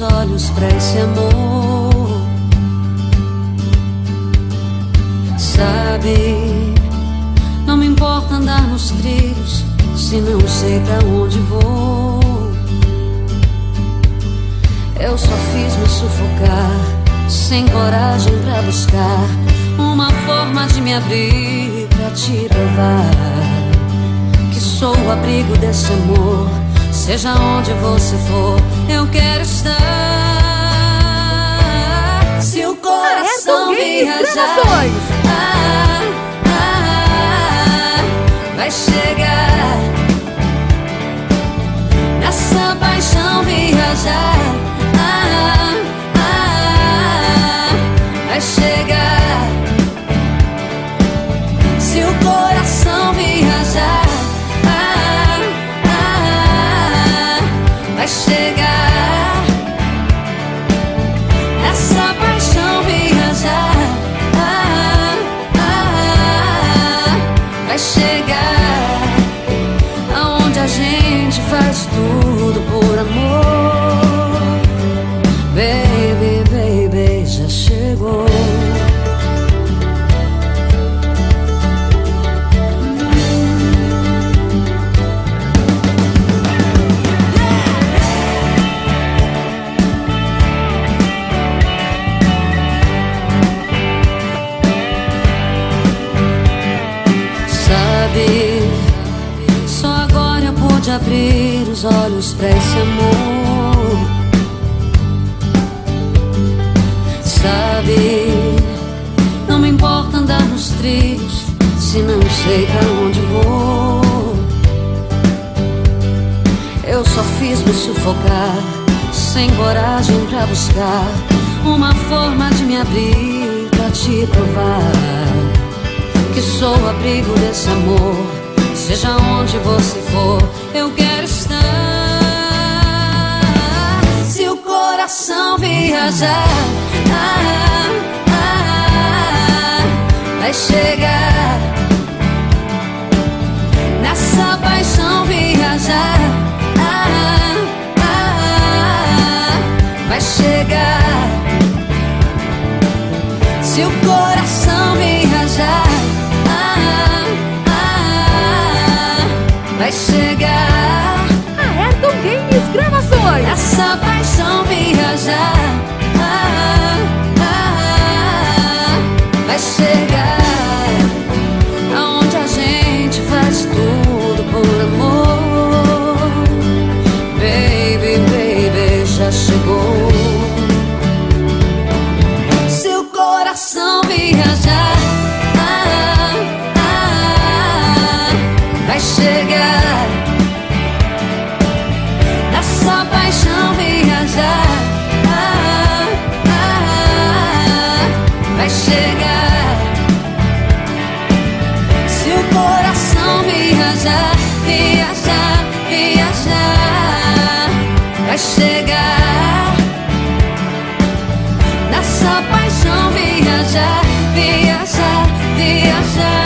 olhos pra esse amor. Sabe, não me importa andar nos trilhos se não sei pra onde vou. Eu só fiz me sufocar, sem coragem pra buscar uma forma de me abrir pra te provar que sou o abrigo desse amor. Seja onde você for, eu quero estar. Se o coração viajar, ah, ah, vai chegar. Abrir os olhos pra esse amor. Sabe, não me importa andar nos trilhos se não sei pra onde vou. Eu só fiz me sufocar, sem coragem pra buscar uma forma de me abrir pra te provar que sou o abrigo desse amor. Seja onde você for, eu quero estar. Se o coração viajar, ah, ah, vai chegar. Nessa paixão viajar, ah, ah, vai chegar. Se o coração viajar, vai chegar. Ayrton Games Gravações. Essa paixão viajar, ah, ah, vai chegar. Aonde a gente faz tudo por amor. Baby, baby, já chegou. Seu coração viajar, viajar, viajar, vai chegar. Nessa paixão viajar, viajar, viajar,